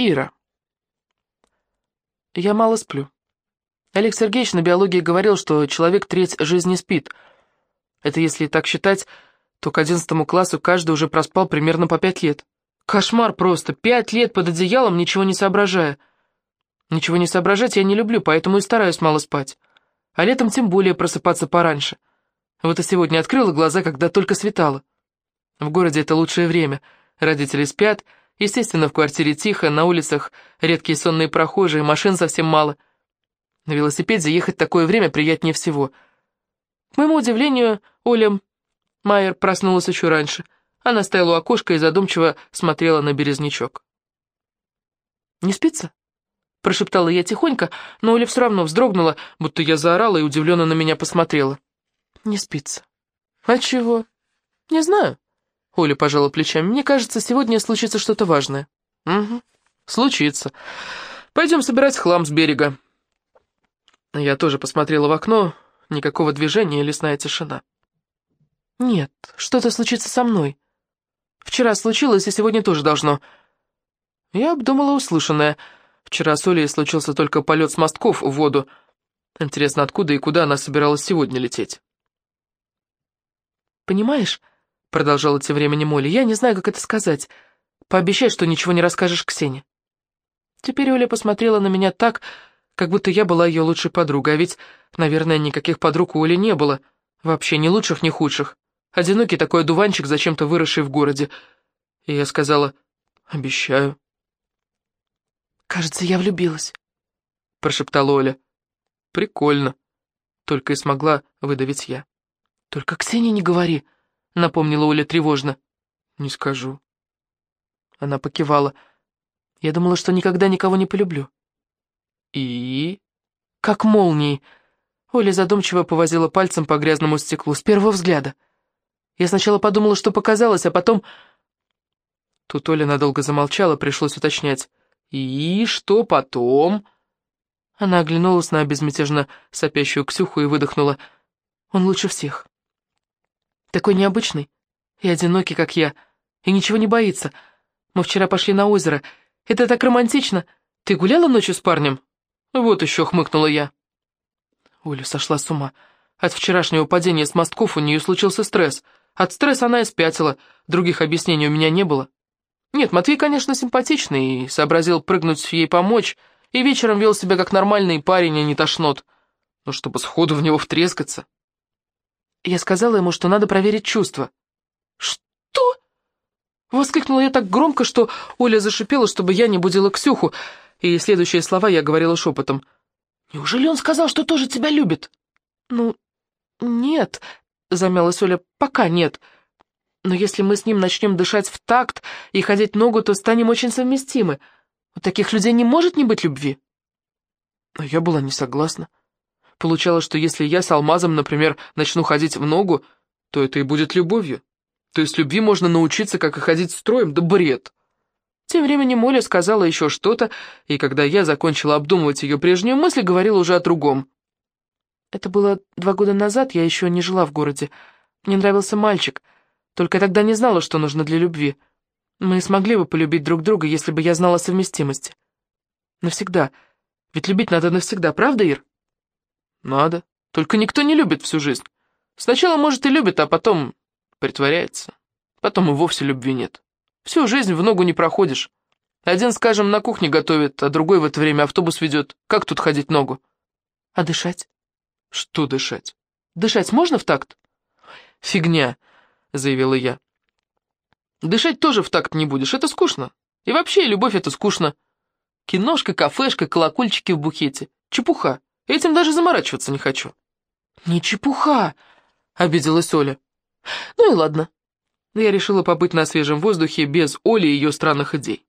Ира. Я мало сплю. Олег Сергеевич на биологии говорил, что человек треть жизни спит. Это если так считать, то к одиннадцатому классу каждый уже проспал примерно по пять лет. Кошмар просто, пять лет под одеялом, ничего не соображая. Ничего не соображать я не люблю, поэтому и стараюсь мало спать. А летом тем более просыпаться пораньше. Вот и сегодня открыла глаза, когда только светало. В городе это лучшее время. Родители спят, естественно, в квартире тихо, на улицах редкие сонные прохожие, машин совсем мало — на велосипеде ехать такое время приятнее всего. К моему удивлению, Оля Майер проснулась еще раньше. Она стояла у окошка и задумчиво смотрела на березнячок. «Не спится?» — прошептала я тихонько, но Оля все равно вздрогнула, будто я заорала и удивленно на меня посмотрела. «Не спится». «А чего?» «Не знаю». Оля пожала плечами. «Мне кажется, сегодня случится что-то важное». «Угу, случится. Пойдем собирать хлам с берега». Я тоже посмотрела в окно, никакого движения, лесная тишина. «Нет, что-то случится со мной. Вчера случилось, и сегодня тоже должно». Я обдумала услышанное. Вчера с Олей случился только полет с мостков в воду. Интересно, откуда и куда она собиралась сегодня лететь? «Понимаешь?» — продолжала тем временем Оля. «Я не знаю, как это сказать. Пообещай, что ничего не расскажешь Ксении». Теперь Оля посмотрела на меня так, как будто я была ее лучшей подругой, а ведь, наверное, никаких подруг у Оли не было. Вообще ни лучших, ни худших. Одинокий такой одуванчик, зачем-то выросший в городе. И я сказала, обещаю. «Кажется, я влюбилась», — прошептала Оля. «Прикольно», — только и смогла выдавить я. «Только Ксении не говори», — напомнила Оля тревожно. «Не скажу». Она покивала. «Я думала, что никогда никого не полюблю». «И?» «Как молнией!» Оля задумчиво повозила пальцем по грязному стеклу с первого взгляда. Я сначала подумала, что показалось, а потом... Тут Оля надолго замолчала, пришлось уточнять. «И что потом?» Она оглянулась на безмятежно сопящую Ксюху и выдохнула. «Он лучше всех. Такой необычный и одинокий, как я, и ничего не боится. Мы вчера пошли на озеро. Это так романтично. Ты гуляла ночью с парнем?» «Вот еще», — хмыкнула я. Оля сошла с ума. От вчерашнего падения с мостков у нее случился стресс. От стресса она и спятила, других объяснений у меня не было. Нет, Матвей, конечно, симпатичный, и сообразил прыгнуть ей помочь, и вечером вел себя как нормальный парень, а не тошнот. Но чтобы сходу в него втрескаться... Я сказала ему, что надо проверить чувства. «Что?» Воскликнула я так громко, что Оля зашипела, чтобы я не будила Ксюху, и следующие слова я говорила шепотом. «Неужели он сказал, что тоже тебя любит?» «Ну, нет», — замялась Оля, — «пока нет. Но если мы с ним начнем дышать в такт и ходить ногу, то станем очень совместимы. У таких людей не может не быть любви». Но я была не согласна. Получалось, что если я с алмазом, например, начну ходить в ногу, то это и будет любовью. То есть любви можно научиться, как и ходить строем, да бред. Тем временем Оля сказала еще что-то, и когда я закончила обдумывать ее прежнюю мысль, говорила уже о другом. Это было два года назад, я еще не жила в городе. Мне нравился мальчик, только тогда не знала, что нужно для любви. Мы смогли бы полюбить друг друга, если бы я знала совместимости. Навсегда. Ведь любить надо навсегда, правда, Ир? Надо. Только никто не любит всю жизнь. Сначала, может, и любит, а потом притворяется. Потом и вовсе любви нет. Всю жизнь в ногу не проходишь. Один, скажем, на кухне готовит, а другой в это время автобус ведет. Как тут ходить ногу? А дышать? Что дышать? Дышать можно в такт? Фигня, заявила я. Дышать тоже в такт не будешь, это скучно. И вообще, любовь — это скучно. Киношка, кафешка, колокольчики в букете. Чепуха. Этим даже заморачиваться не хочу. Не чепуха, обиделась Оля. Ну и ладно но я решила побыть на свежем воздухе без Оли и ее странных идей.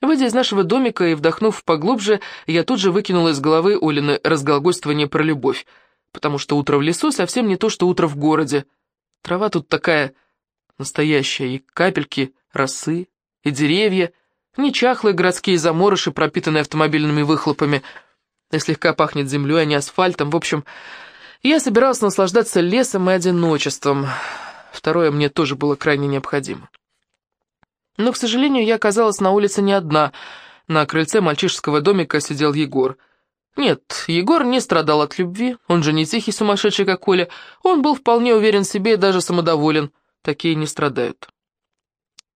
Выйдя из нашего домика и вдохнув поглубже, я тут же выкинула из головы Олины разглагольствование про любовь, потому что утро в лесу совсем не то, что утро в городе. Трава тут такая настоящая, и капельки росы, и деревья, не чахлые городские заморыши, пропитанные автомобильными выхлопами, и слегка пахнет землей, а не асфальтом. В общем, я собиралась наслаждаться лесом и одиночеством, Второе мне тоже было крайне необходимо. Но, к сожалению, я оказалась на улице не одна. На крыльце мальчишеского домика сидел Егор. Нет, Егор не страдал от любви, он же не тихий сумасшедший, как Коля. Он был вполне уверен в себе и даже самодоволен. Такие не страдают.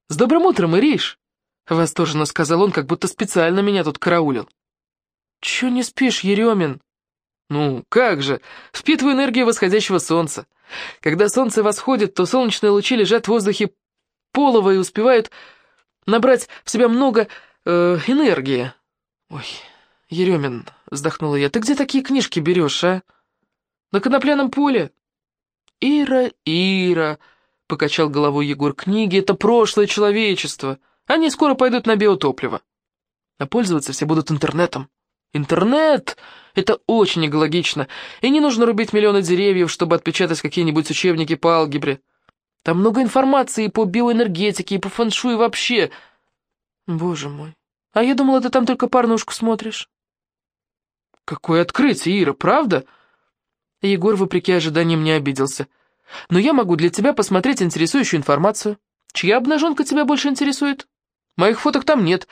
«С добрым утром, Ириш!» — восторженно сказал он, как будто специально меня тут караулил. «Чё не спишь, Еремин?» «Ну, как же, впитываю энергию восходящего солнца. Когда солнце восходит, то солнечные лучи лежат в воздухе полого и успевают набрать в себя много э, энергии. Ой, Еремин, вздохнула я, ты где такие книжки берешь, а? На конопляном поле? Ира, Ира, покачал головой Егор, книги — это прошлое человечество. Они скоро пойдут на биотопливо. А пользоваться все будут интернетом. Интернет — это очень экологично, и не нужно рубить миллионы деревьев, чтобы отпечатать какие-нибудь учебники по алгебре. Там много информации и по биоэнергетике, и по фэншуй вообще. Боже мой, а я думала, ты там только порнушку смотришь. Какое открытие, Ира, правда? Егор, вопреки ожиданиям, не обиделся. Но я могу для тебя посмотреть интересующую информацию. Чья обнаженка тебя больше интересует? Моих фоток там нет,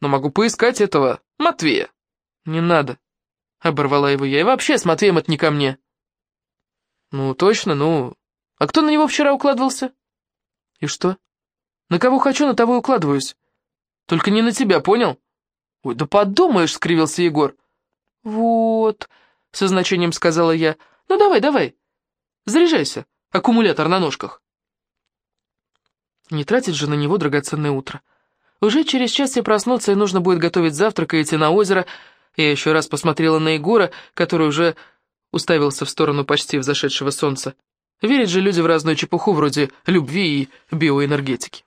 но могу поискать этого Матвея. Не надо, оборвала его я, и вообще с Матвеем это не ко мне. Ну, точно, ну, а кто на него вчера укладывался? И что? На кого хочу, на того и укладываюсь. Только не на тебя, понял? Ой, да подумаешь, скривился Егор. Вот, со значением сказала я. Ну давай, давай, заряжайся, аккумулятор на ножках. Не тратить же на него драгоценное утро. Уже через час все проснутся, и нужно будет готовить завтрак и идти на озеро. Я еще раз посмотрела на Егора, который уже уставился в сторону почти взошедшего солнца. Верят же люди в разную чепуху вроде любви и биоэнергетики.